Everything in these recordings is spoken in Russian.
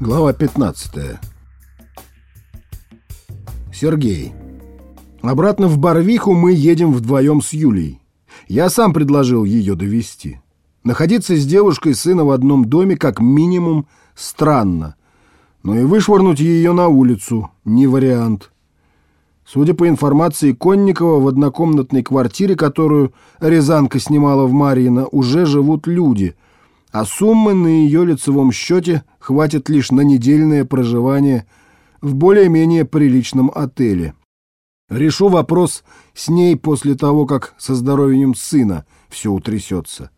Глава 15. Сергей. Обратно в Барвиху мы едем вдвоем с Юлей. Я сам предложил ее довести. Находиться с девушкой сына в одном доме как минимум странно. Но и вышвырнуть ее на улицу не вариант. Судя по информации Конникова, в однокомнатной квартире, которую Рязанка снимала в Марьино, уже живут люди, а суммы на ее лицевом счете хватит лишь на недельное проживание в более-менее приличном отеле. Решу вопрос с ней после того, как со здоровьем сына все утрясется.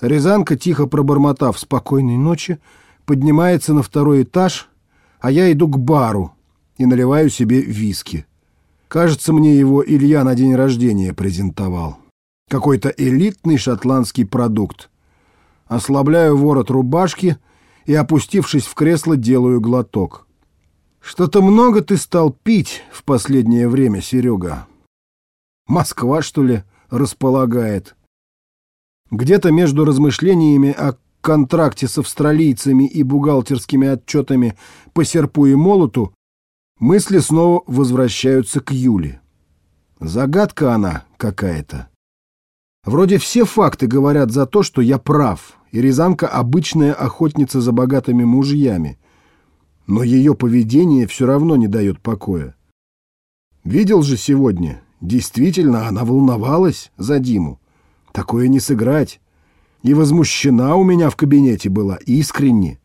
Рязанка, тихо пробормотав «спокойной ночи», поднимается на второй этаж, а я иду к бару и наливаю себе виски. Кажется, мне его Илья на день рождения презентовал. Какой-то элитный шотландский продукт. Ослабляю ворот рубашки и, опустившись в кресло, делаю глоток. Что-то много ты стал пить в последнее время, Серега. Москва, что ли, располагает? Где-то между размышлениями о контракте с австралийцами и бухгалтерскими отчетами по серпу и молоту мысли снова возвращаются к Юле. Загадка она какая-то. Вроде все факты говорят за то, что я прав, и Рязанка обычная охотница за богатыми мужьями. Но ее поведение все равно не дает покоя. Видел же сегодня, действительно, она волновалась за Диму. Такое не сыграть. И возмущена у меня в кабинете была искренне,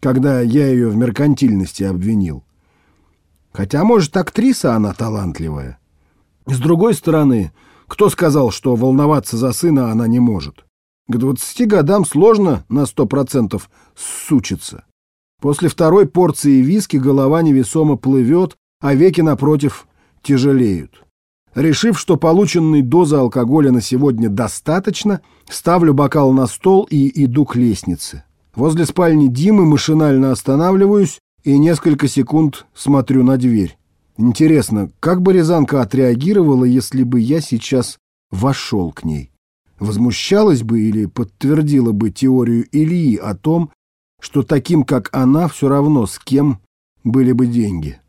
когда я ее в меркантильности обвинил. Хотя, может, актриса она талантливая. С другой стороны, кто сказал, что волноваться за сына она не может? К двадцати годам сложно на сто процентов сучиться. После второй порции виски голова невесомо плывет, а веки, напротив, тяжелеют. Решив, что полученной дозы алкоголя на сегодня достаточно, ставлю бокал на стол и иду к лестнице. Возле спальни Димы машинально останавливаюсь и несколько секунд смотрю на дверь. Интересно, как бы Рязанка отреагировала, если бы я сейчас вошел к ней? Возмущалась бы или подтвердила бы теорию Ильи о том, что таким, как она, все равно с кем были бы деньги?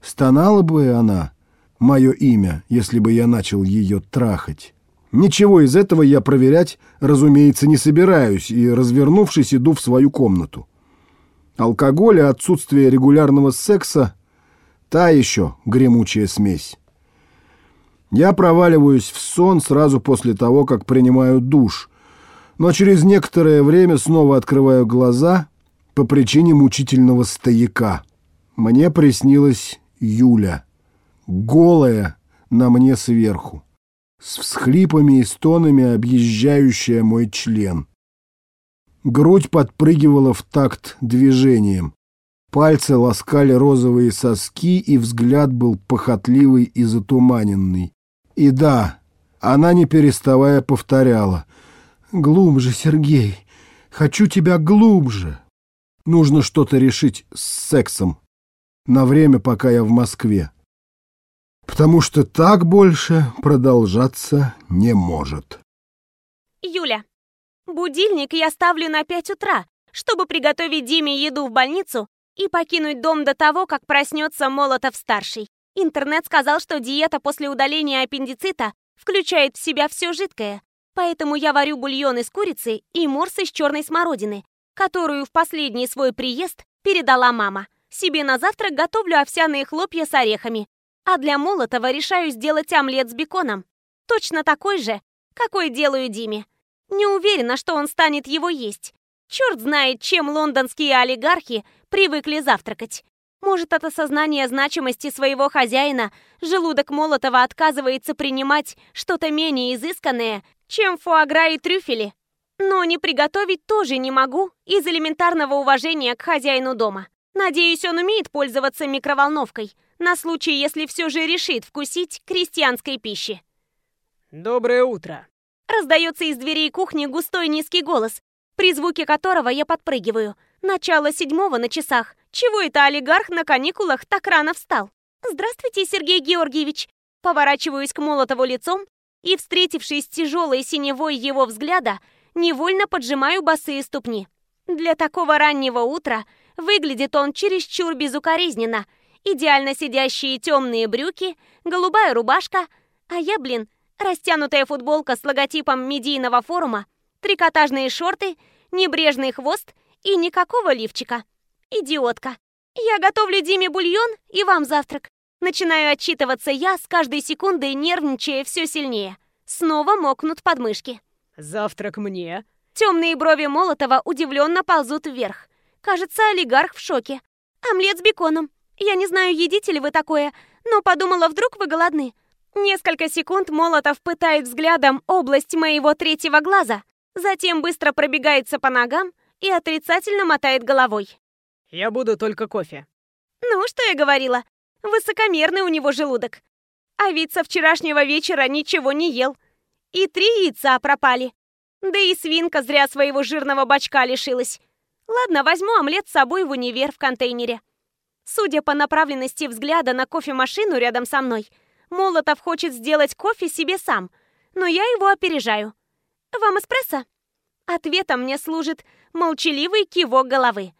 Стонала бы она мое имя, если бы я начал ее трахать. Ничего из этого я проверять, разумеется, не собираюсь, и, развернувшись, иду в свою комнату. Алкоголь и отсутствие регулярного секса — та еще гремучая смесь. Я проваливаюсь в сон сразу после того, как принимаю душ, но через некоторое время снова открываю глаза по причине мучительного стояка. Мне приснилась Юля голая на мне сверху, с всхлипами и стонами объезжающая мой член. Грудь подпрыгивала в такт движением. Пальцы ласкали розовые соски, и взгляд был похотливый и затуманенный. И да, она не переставая повторяла. «Глубже, Сергей! Хочу тебя глубже!» Нужно что-то решить с сексом. На время, пока я в Москве потому что так больше продолжаться не может. Юля, будильник я ставлю на 5 утра, чтобы приготовить Диме еду в больницу и покинуть дом до того, как проснется Молотов-старший. Интернет сказал, что диета после удаления аппендицита включает в себя все жидкое, поэтому я варю бульон из курицы и морс из черной смородины, которую в последний свой приезд передала мама. Себе на завтрак готовлю овсяные хлопья с орехами, а для Молотова решаю сделать омлет с беконом. Точно такой же, какой делаю Диме. Не уверена, что он станет его есть. Черт знает, чем лондонские олигархи привыкли завтракать. Может, от осознания значимости своего хозяина желудок Молотова отказывается принимать что-то менее изысканное, чем фуагра и трюфели. Но не приготовить тоже не могу из элементарного уважения к хозяину дома. Надеюсь, он умеет пользоваться микроволновкой – на случай, если все же решит вкусить крестьянской пищи. «Доброе утро!» Раздается из дверей кухни густой низкий голос, при звуке которого я подпрыгиваю. Начало седьмого на часах. Чего это олигарх на каникулах так рано встал? «Здравствуйте, Сергей Георгиевич!» Поворачиваюсь к Молотову лицом и, встретившись с тяжелой синевой его взгляда, невольно поджимаю босые ступни. Для такого раннего утра Выглядит он чересчур безукоризненно. Идеально сидящие темные брюки, голубая рубашка, а я, блин, растянутая футболка с логотипом медийного форума, трикотажные шорты, небрежный хвост и никакого лифчика. Идиотка. Я готовлю Диме бульон и вам завтрак. Начинаю отчитываться я, с каждой секундой нервничая все сильнее. Снова мокнут подмышки. Завтрак мне. Темные брови Молотова удивленно ползут вверх. Кажется, олигарх в шоке. Омлет с беконом. Я не знаю, едите ли вы такое, но подумала, вдруг вы голодны. Несколько секунд Молотов пытает взглядом область моего третьего глаза, затем быстро пробегается по ногам и отрицательно мотает головой. Я буду только кофе. Ну, что я говорила? Высокомерный у него желудок. А ведь со вчерашнего вечера ничего не ел. И три яйца пропали. Да и свинка зря своего жирного бачка лишилась. Ладно, возьму омлет с собой в универ в контейнере. Судя по направленности взгляда на кофемашину рядом со мной, Молотов хочет сделать кофе себе сам, но я его опережаю. «Вам эспрессо?» Ответом мне служит молчаливый кивок головы.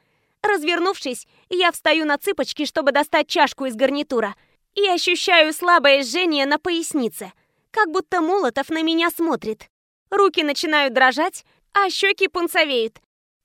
Развернувшись, я встаю на цыпочки, чтобы достать чашку из гарнитура, и ощущаю слабое жжение на пояснице, как будто Молотов на меня смотрит. Руки начинают дрожать, а щеки пунцовеют.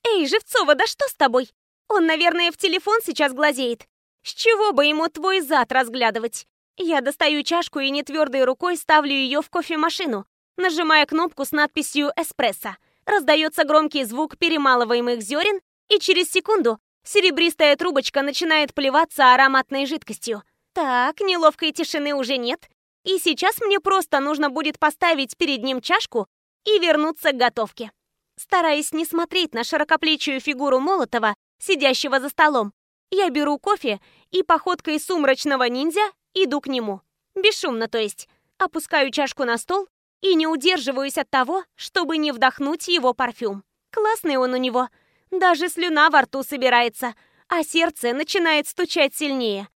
«Эй, Живцова, да что с тобой? Он, наверное, в телефон сейчас глазеет. С чего бы ему твой зад разглядывать?» Я достаю чашку и нетвердой рукой ставлю ее в кофемашину, нажимая кнопку с надписью «Эспрессо». Раздается громкий звук перемалываемых зерен, и через секунду серебристая трубочка начинает плеваться ароматной жидкостью. Так, неловкой тишины уже нет, и сейчас мне просто нужно будет поставить перед ним чашку и вернуться к готовке. Стараясь не смотреть на широкоплечую фигуру Молотова, сидящего за столом, я беру кофе и походкой сумрачного ниндзя иду к нему. Бесшумно, то есть. Опускаю чашку на стол и не удерживаюсь от того, чтобы не вдохнуть его парфюм. Классный он у него. Даже слюна во рту собирается, а сердце начинает стучать сильнее.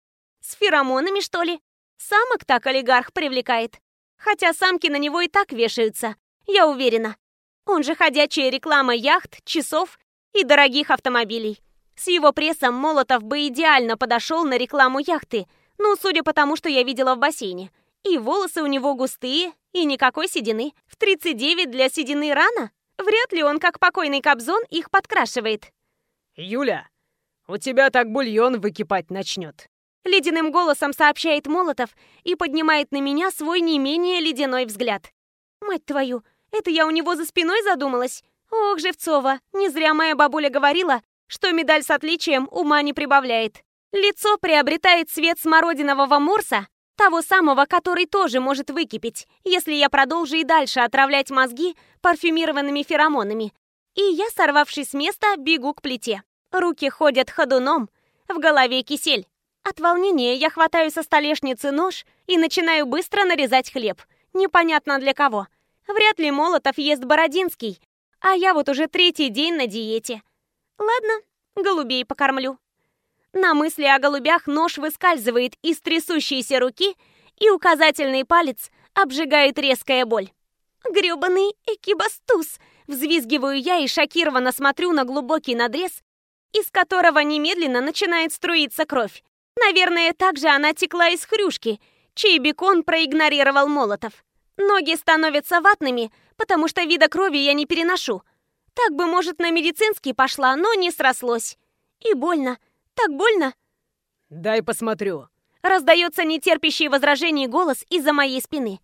С феромонами, что ли? Самок так олигарх привлекает. Хотя самки на него и так вешаются, я уверена. Он же ходячая реклама яхт, часов и дорогих автомобилей. С его прессом Молотов бы идеально подошел на рекламу яхты, ну, судя по тому, что я видела в бассейне. И волосы у него густые, и никакой седины. В 39 для седины рано. Вряд ли он, как покойный Кобзон, их подкрашивает. Юля, у тебя так бульон выкипать начнет. Ледяным голосом сообщает Молотов и поднимает на меня свой не менее ледяной взгляд. Мать твою, это я у него за спиной задумалась? Ох, Живцова, не зря моя бабуля говорила, что медаль с отличием ума не прибавляет. Лицо приобретает цвет смородинового морса, того самого, который тоже может выкипеть, если я продолжу и дальше отравлять мозги парфюмированными феромонами. И я, сорвавшись с места, бегу к плите. Руки ходят ходуном, в голове кисель. От волнения я хватаю со столешницы нож и начинаю быстро нарезать хлеб. Непонятно для кого. Вряд ли Молотов ест Бородинский, а я вот уже третий день на диете. Ладно, голубей покормлю. На мысли о голубях нож выскальзывает из трясущейся руки, и указательный палец обжигает резкая боль. Грёбаный экибастуз! Взвизгиваю я и шокированно смотрю на глубокий надрез, из которого немедленно начинает струиться кровь. Наверное, так же она текла из хрюшки, чей бекон проигнорировал Молотов. Ноги становятся ватными, потому что вида крови я не переношу. Так бы, может, на медицинский пошла, но не срослось. И больно. Так больно. Дай посмотрю. Раздается нетерпящий возражений голос из-за моей спины.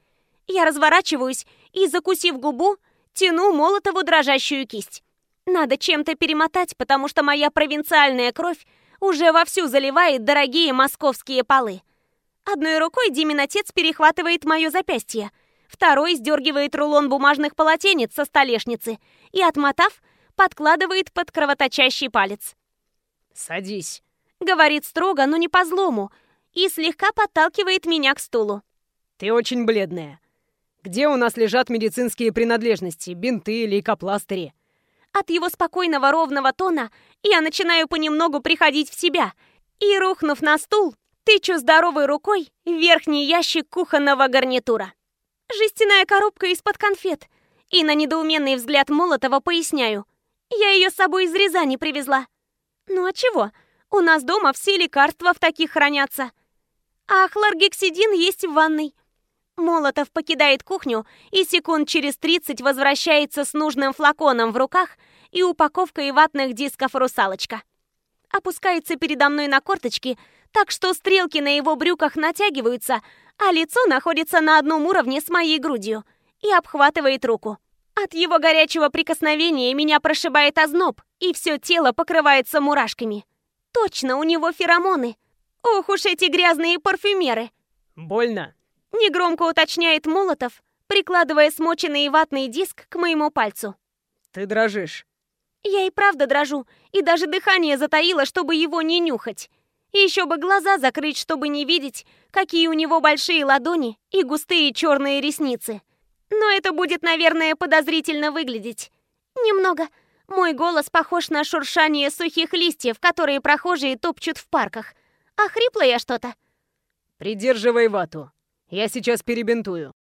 Я разворачиваюсь и, закусив губу, тяну Молотову дрожащую кисть. Надо чем-то перемотать, потому что моя провинциальная кровь уже вовсю заливает дорогие московские полы. Одной рукой Димин отец перехватывает мое запястье, второй сдергивает рулон бумажных полотенец со столешницы и, отмотав, подкладывает под кровоточащий палец. «Садись», — говорит строго, но не по злому, и слегка подталкивает меня к стулу. «Ты очень бледная. Где у нас лежат медицинские принадлежности, бинты, лейкопластыри?» От его спокойного ровного тона я начинаю понемногу приходить в себя и, рухнув на стул, тычу здоровой рукой в верхний ящик кухонного гарнитура. Жестяная коробка из-под конфет. И на недоуменный взгляд Молотова поясняю. Я ее с собой из Рязани привезла. Ну а чего? У нас дома все лекарства в таких хранятся. А хлоргексидин есть в ванной. Молотов покидает кухню и секунд через 30 возвращается с нужным флаконом в руках и упаковкой ватных дисков «Русалочка». Опускается передо мной на корточки, так что стрелки на его брюках натягиваются, а лицо находится на одном уровне с моей грудью и обхватывает руку. От его горячего прикосновения меня прошибает озноб, и все тело покрывается мурашками. Точно, у него феромоны. Ох уж эти грязные парфюмеры. Больно? Негромко уточняет Молотов, прикладывая смоченный ватный диск к моему пальцу. Ты дрожишь. Я и правда дрожу, и даже дыхание затаило, чтобы его не нюхать. И еще бы глаза закрыть, чтобы не видеть, какие у него большие ладони и густые черные ресницы. Но это будет, наверное, подозрительно выглядеть. Немного. Мой голос похож на шуршание сухих листьев, которые прохожие топчут в парках. А хрипла я что-то. Придерживай вату. Я сейчас перебинтую.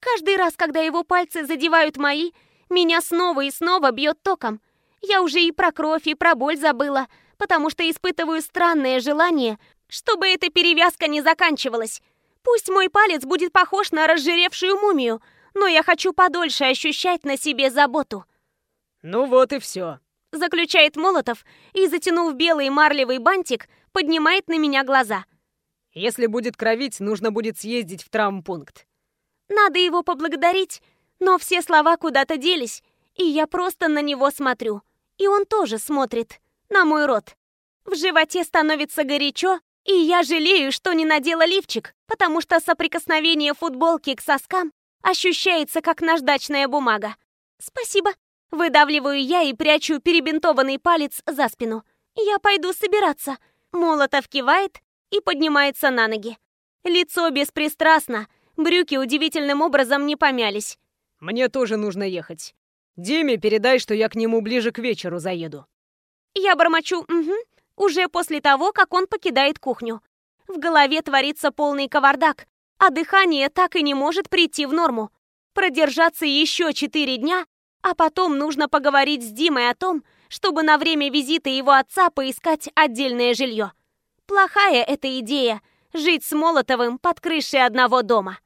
Каждый раз, когда его пальцы задевают мои, меня снова и снова бьет током. Я уже и про кровь, и про боль забыла, потому что испытываю странное желание, чтобы эта перевязка не заканчивалась. Пусть мой палец будет похож на разжиревшую мумию, но я хочу подольше ощущать на себе заботу. Ну вот и все. Заключает Молотов и, затянув белый марлевый бантик, поднимает на меня глаза. Если будет кровить, нужно будет съездить в травмпункт. Надо его поблагодарить, но все слова куда-то делись, и я просто на него смотрю. И он тоже смотрит на мой рот. В животе становится горячо, и я жалею, что не надела лифчик, потому что соприкосновение футболки к соскам ощущается, как наждачная бумага. Спасибо. Выдавливаю я и прячу перебинтованный палец за спину. Я пойду собираться. Молотов кивает и поднимается на ноги. Лицо беспристрастно, брюки удивительным образом не помялись. Мне тоже нужно ехать. Диме передай, что я к нему ближе к вечеру заеду. Я бормочу «угу» уже после того, как он покидает кухню. В голове творится полный кавардак, а дыхание так и не может прийти в норму. Продержаться еще четыре дня, а потом нужно поговорить с Димой о том, чтобы на время визита его отца поискать отдельное жилье. Плохая эта идея – жить с Молотовым под крышей одного дома.